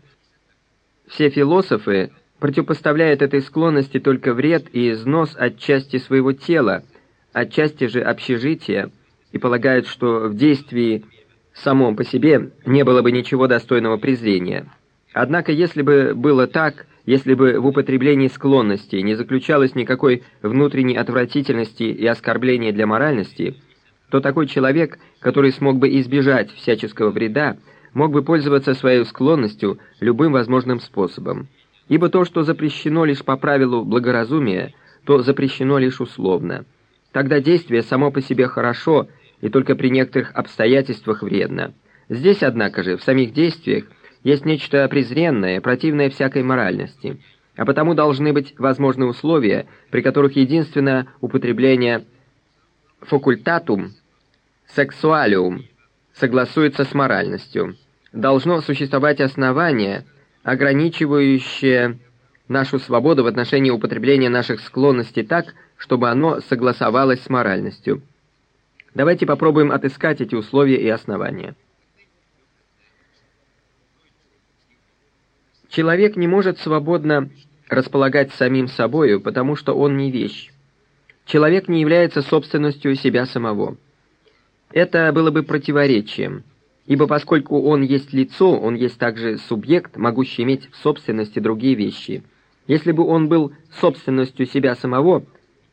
A: Все философы противопоставляют этой склонности только вред и износ от части своего тела, от части же общежития, и полагают, что в действии самом по себе не было бы ничего достойного презрения. Однако, если бы было так, если бы в употреблении склонности не заключалось никакой внутренней отвратительности и оскорбления для моральности, то такой человек, который смог бы избежать всяческого вреда, мог бы пользоваться своей склонностью любым возможным способом. Ибо то, что запрещено лишь по правилу благоразумия, то запрещено лишь условно. Тогда действие само по себе хорошо и только при некоторых обстоятельствах вредно. Здесь, однако же, в самих действиях есть нечто презренное, противное всякой моральности, а потому должны быть возможны условия, при которых единственное употребление факультатум сексуалиум согласуется с моральностью. Должно существовать основание, ограничивающее нашу свободу в отношении употребления наших склонностей так, чтобы оно согласовалось с моральностью. Давайте попробуем отыскать эти условия и основания. Человек не может свободно располагать самим собою, потому что он не вещь. Человек не является собственностью себя самого. Это было бы противоречием, ибо поскольку он есть лицо, он есть также субъект, могущий иметь в собственности другие вещи. Если бы он был собственностью себя самого,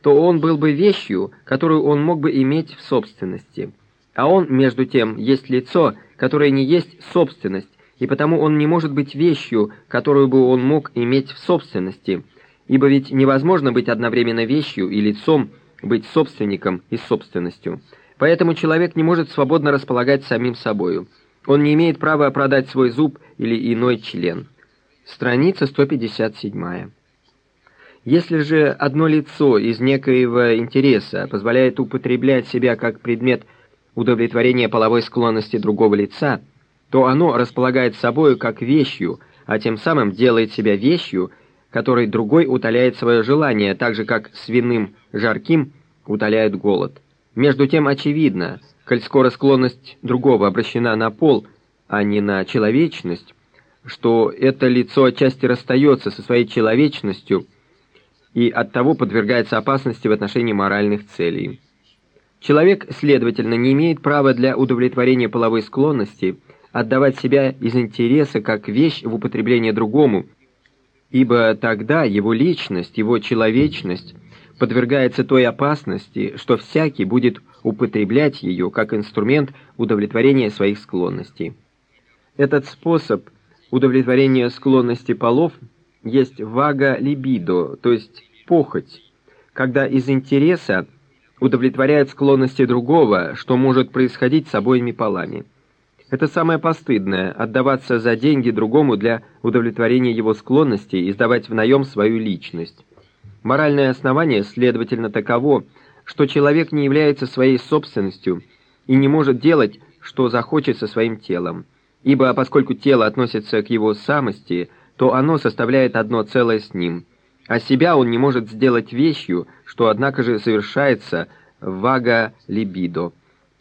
A: то он был бы вещью, которую он мог бы иметь в собственности. А он, между тем, есть лицо, которое не есть собственность, и потому он не может быть вещью, которую бы он мог иметь в собственности, ибо ведь невозможно быть одновременно вещью и лицом, быть собственником и собственностью. Поэтому человек не может свободно располагать самим собою. Он не имеет права продать свой зуб или иной член. Страница 157. Если же одно лицо из некоего интереса позволяет употреблять себя как предмет удовлетворения половой склонности другого лица, то оно располагает собою как вещью, а тем самым делает себя вещью, которой другой утоляет свое желание, так же как свиным жарким утоляет голод. Между тем очевидно, коль скоро склонность другого обращена на пол, а не на человечность, что это лицо отчасти расстается со своей человечностью – и оттого подвергается опасности в отношении моральных целей. Человек, следовательно, не имеет права для удовлетворения половой склонности отдавать себя из интереса как вещь в употребление другому, ибо тогда его личность, его человечность подвергается той опасности, что всякий будет употреблять ее как инструмент удовлетворения своих склонностей. Этот способ удовлетворения склонности полов – есть вага либидо, то есть похоть, когда из интереса удовлетворяют склонности другого, что может происходить с обоими полами. Это самое постыдное – отдаваться за деньги другому для удовлетворения его склонностей и сдавать в наем свою личность. Моральное основание, следовательно, таково, что человек не является своей собственностью и не может делать, что захочет со своим телом. Ибо поскольку тело относится к его самости – то оно составляет одно целое с ним, а себя он не может сделать вещью, что однако же совершается вага либидо.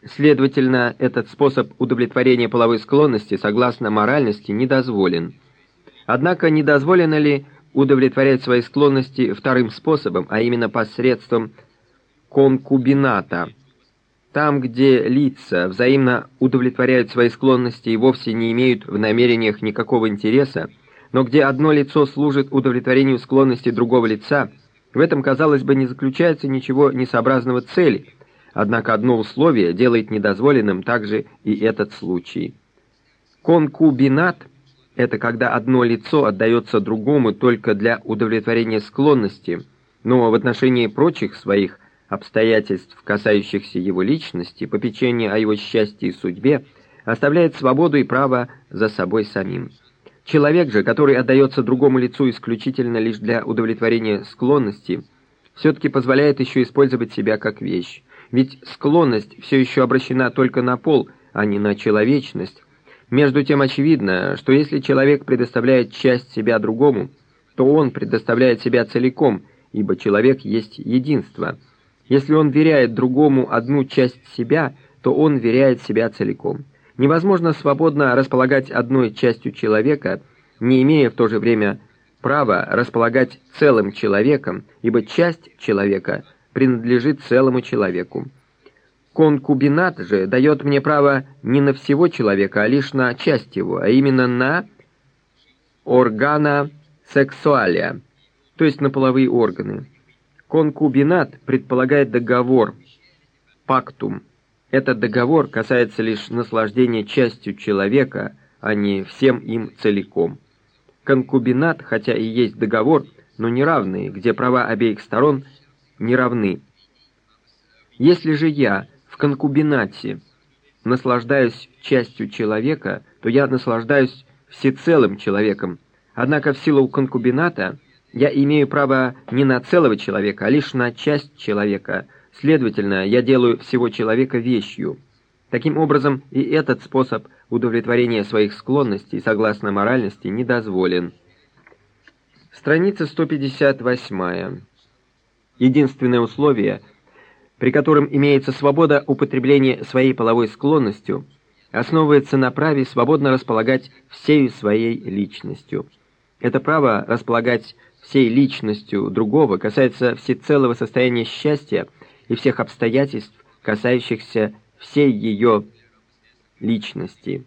A: Следовательно, этот способ удовлетворения половой склонности согласно моральности недозволен. Однако недозволено ли удовлетворять свои склонности вторым способом, а именно посредством конкубината? Там, где лица взаимно удовлетворяют свои склонности и вовсе не имеют в намерениях никакого интереса, но где одно лицо служит удовлетворению склонности другого лица, в этом, казалось бы, не заключается ничего несообразного цели, однако одно условие делает недозволенным также и этот случай. Конкубинат – это когда одно лицо отдается другому только для удовлетворения склонности, но в отношении прочих своих обстоятельств, касающихся его личности, попечения о его счастье и судьбе, оставляет свободу и право за собой самим. Человек же, который отдается другому лицу исключительно лишь для удовлетворения склонности, все-таки позволяет еще использовать себя как вещь. Ведь склонность все еще обращена только на пол, а не на человечность. Между тем очевидно, что если человек предоставляет часть себя другому, то он предоставляет себя целиком, ибо человек есть единство. Если он веряет другому одну часть себя, то он веряет себя целиком. Невозможно свободно располагать одной частью человека, не имея в то же время права располагать целым человеком, ибо часть человека принадлежит целому человеку. Конкубинат же дает мне право не на всего человека, а лишь на часть его, а именно на органа сексуалия, то есть на половые органы. Конкубинат предполагает договор, пактум. Этот договор касается лишь наслаждения частью человека, а не всем им целиком. Конкубинат, хотя и есть договор, но не равный, где права обеих сторон не равны. Если же я конкубинате наслаждаюсь частью человека, то я наслаждаюсь всецелым человеком. Однако в силу конкубината я имею право не на целого человека, а лишь на часть человека. Следовательно, я делаю всего человека вещью. Таким образом, и этот способ удовлетворения своих склонностей согласно моральности недозволен. Страница 158. Единственное условие, при котором имеется свобода употребления своей половой склонностью, основывается на праве свободно располагать всею своей личностью. Это право располагать всей личностью другого касается всецелого состояния счастья и всех обстоятельств, касающихся всей ее личности.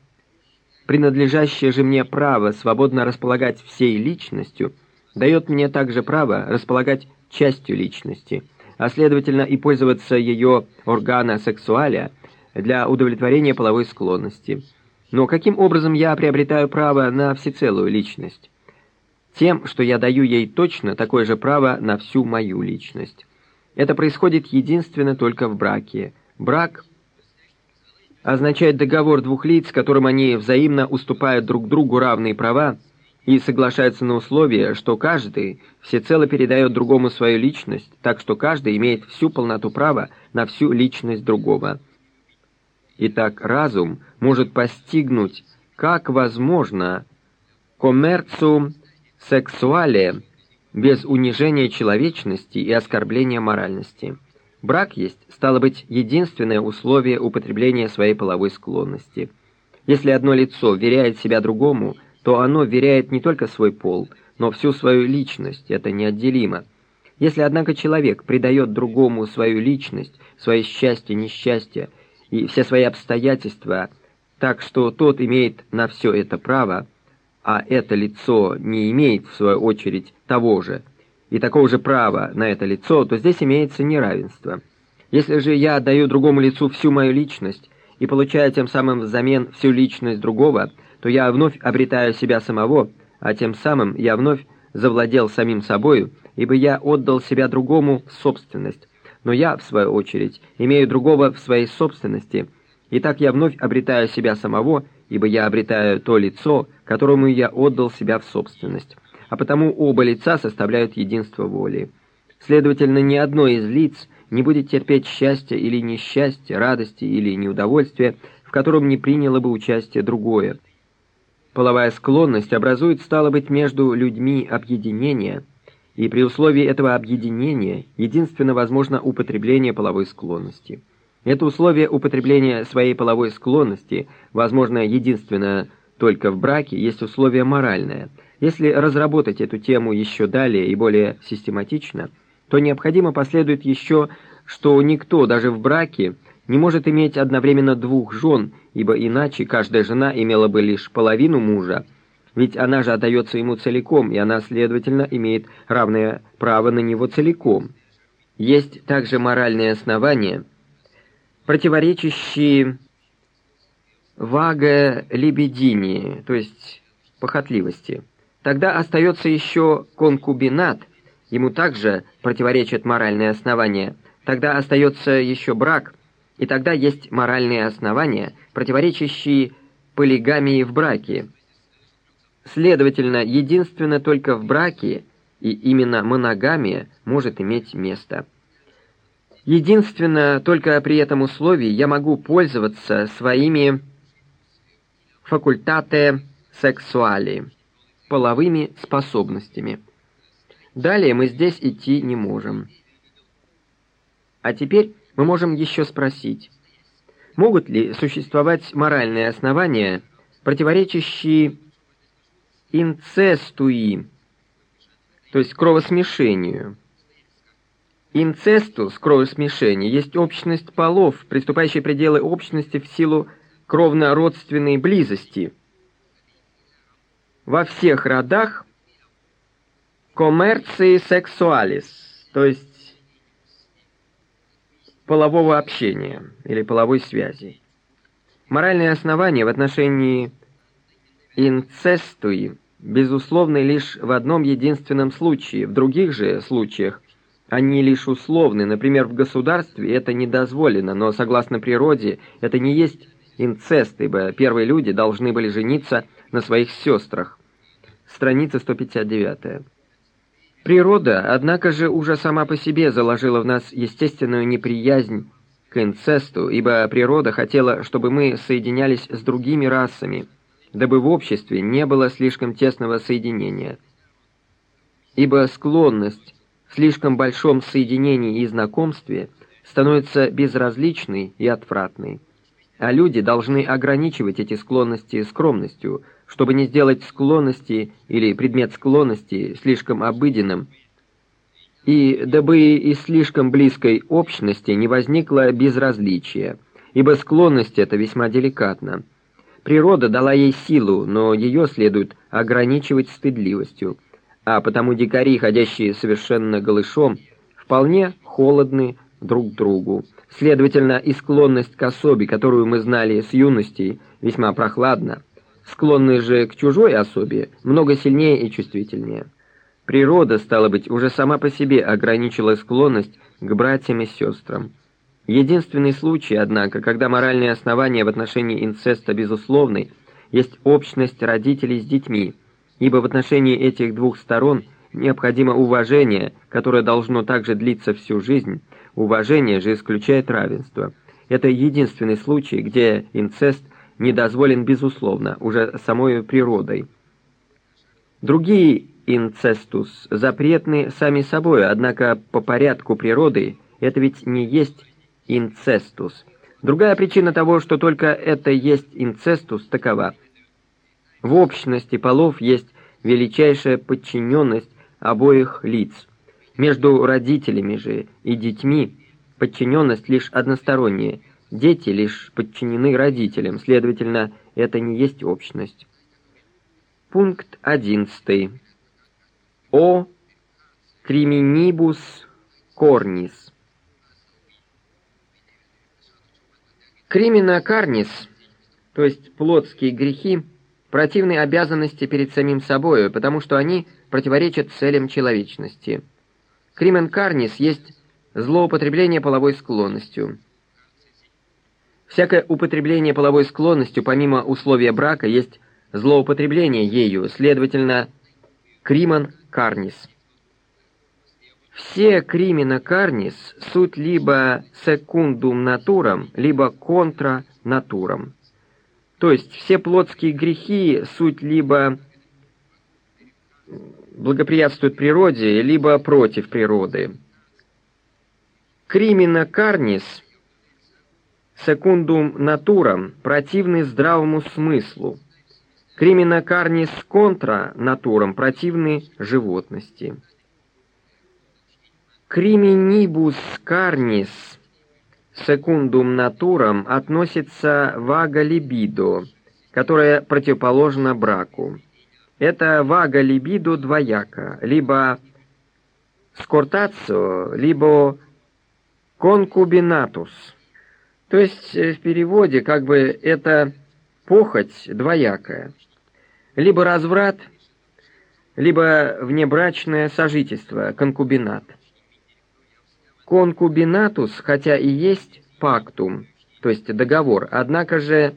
A: Принадлежащее же мне право свободно располагать всей личностью дает мне также право располагать частью личности, а следовательно и пользоваться ее органа сексуаля для удовлетворения половой склонности. Но каким образом я приобретаю право на всецелую личность? Тем, что я даю ей точно такое же право на всю мою личность. Это происходит единственно только в браке. Брак означает договор двух лиц, которым они взаимно уступают друг другу равные права и соглашаются на условие, что каждый всецело передает другому свою личность, так что каждый имеет всю полноту права на всю личность другого. Итак, разум может постигнуть, как возможно коммерцию сексуале без унижения человечности и оскорбления моральности. Брак есть, стало быть, единственное условие употребления своей половой склонности. Если одно лицо веряет себя другому, то оно веряет не только свой пол, но всю свою личность, это неотделимо. Если, однако, человек придает другому свою личность, свое счастье, несчастье и все свои обстоятельства, так что тот имеет на все это право, а это лицо не имеет, в свою очередь, того же, и такого же права на это лицо, то здесь имеется неравенство. Если же я отдаю другому лицу всю мою личность и получаю тем самым взамен всю личность другого, то я вновь обретаю себя самого, а тем самым я вновь завладел самим собою, ибо я отдал себя другому в собственность. Но я, в свою очередь, имею другого в своей собственности, и так я вновь обретаю себя самого, ибо я обретаю то лицо, которому я отдал себя в собственность. А потому оба лица составляют единство воли. Следовательно, ни одно из лиц не будет терпеть счастья или несчастья, радости или неудовольствия, в котором не приняло бы участие другое. Половая склонность образует, стало быть, между людьми объединение, и при условии этого объединения единственно возможно употребление половой склонности. Это условие употребления своей половой склонности, возможно, единственно только в браке, есть условие моральное. Если разработать эту тему еще далее и более систематично, то необходимо последует еще, что никто даже в браке не может иметь одновременно двух жен, ибо иначе каждая жена имела бы лишь половину мужа, ведь она же отдается ему целиком, и она, следовательно, имеет равное право на него целиком. Есть также моральные основания – противоречащие вага лебедини, то есть похотливости. Тогда остается еще конкубинат, ему также противоречат моральные основания. Тогда остается еще брак, и тогда есть моральные основания, противоречащие полигамии в браке. Следовательно, единственно только в браке и именно моногамия может иметь место. Единственное, только при этом условии я могу пользоваться своими факультате сексуали, половыми способностями. Далее мы здесь идти не можем. А теперь мы можем еще спросить, могут ли существовать моральные основания, противоречащие инцестуи, то есть кровосмешению. Инцестус, кровосмешение, есть общность полов, приступающие пределы общности в силу кровно-родственной близости. Во всех родах коммерции сексуалис, то есть полового общения или половой связи. Моральные основания в отношении инцестуи безусловны лишь в одном единственном случае, в других же случаях они лишь условны. Например, в государстве это не дозволено, но согласно природе это не есть инцест, ибо первые люди должны были жениться на своих сестрах. Страница 159. Природа, однако же, уже сама по себе заложила в нас естественную неприязнь к инцесту, ибо природа хотела, чтобы мы соединялись с другими расами, дабы в обществе не было слишком тесного соединения. Ибо склонность в слишком большом соединении и знакомстве становится безразличной и отвратной, а люди должны ограничивать эти склонности скромностью, чтобы не сделать склонности или предмет склонности слишком обыденным и дабы из слишком близкой общности не возникло безразличия, ибо склонность эта весьма деликатна. Природа дала ей силу, но ее следует ограничивать стыдливостью, а потому дикари, ходящие совершенно голышом, вполне холодны друг другу. Следовательно, и склонность к особе, которую мы знали с юности, весьма прохладна. Склонные же к чужой особе много сильнее и чувствительнее. Природа, стало быть, уже сама по себе ограничила склонность к братьям и сестрам. Единственный случай, однако, когда моральные основания в отношении инцеста безусловны, есть общность родителей с детьми, ибо в отношении этих двух сторон необходимо уважение, которое должно также длиться всю жизнь, уважение же исключает равенство. Это единственный случай, где инцест не дозволен безусловно, уже самой природой. Другие инцестус запретны сами собой, однако по порядку природы это ведь не есть инцестус. Другая причина того, что только это есть инцестус, такова. В общности полов есть величайшая подчиненность обоих лиц. Между родителями же и детьми подчиненность лишь односторонняя. Дети лишь подчинены родителям, следовательно, это не есть общность. Пункт одиннадцатый о криминибус корнис. Кримина карнис, то есть плотские грехи, противны обязанности перед самим собою, потому что они противоречат целям человечности. Кримен карнис есть злоупотребление половой склонностью. Всякое употребление половой склонностью, помимо условия брака, есть злоупотребление ею, следовательно, криман карнис. Все кримина карнис суть либо секундум натурам, либо контра натурам. То есть все плотские грехи суть либо благоприятствуют природе, либо против природы. Кримина карнис секундум натурам противны здравому смыслу. Кримина карнис контра натурам противны животности. Криминибус карнис секундум натурам относится вага либидо, которая противоположна браку. Это вага либидо двояко, либо скортацио, либо конкубинатус. То есть э, в переводе как бы это похоть двоякая. Либо разврат, либо внебрачное сожительство, конкубинат. Конкубинатус, хотя и есть пактум, то есть договор, однако же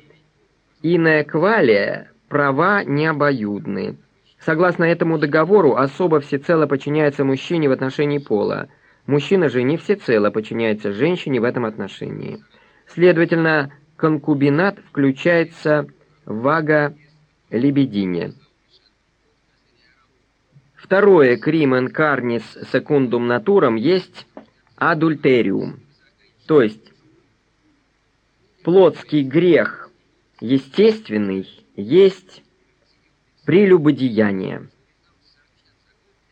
A: иная квалия права не обоюдны. Согласно этому договору, особо всецело подчиняется мужчине в отношении пола, мужчина же не всецело подчиняется женщине в этом отношении. Следовательно, конкубинат включается вага лебедине. Второе кримен карнис секундум натурам есть адультериум, то есть плотский грех естественный есть Прелюбодеяние.